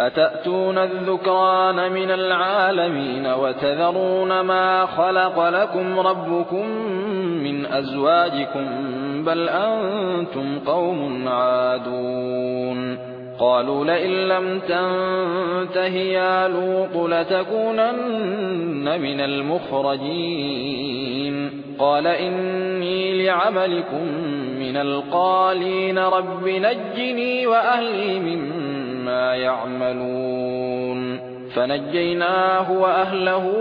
أتأتون الذكران من العالمين وتذرون ما خلق لكم ربكم من أزواجكم بل أنتم قوم عادون قالوا لئن لم تنته يا لوط لتكونن من المخرجين قال إني لعملكم من القالين رب نجني وأهلي مما يعملون. فنجيناه وأهله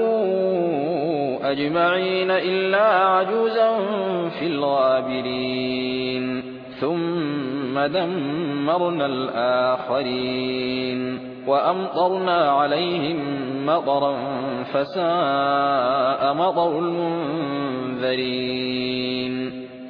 أجمعين إلا عجوزا في الغابرين. ثم دمرنا الآخرين. وأمطرنا عليهم مطرا فساء مطر المنذرين.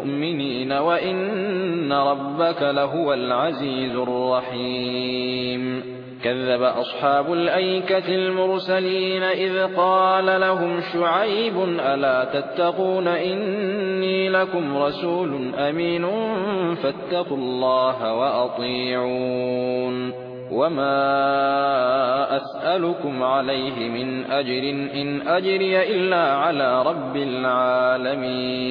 مؤمنين وإن ربك لهو العزيز الرحيم. كذب أصحاب الأيكة المرسلين إذ قال لهم شعيب ألا تتقون إني لكم رسول أمين فاتقوا الله وأطيعون. وما أسألكم عليه من أجر إن أجري إلا على رب العالمين.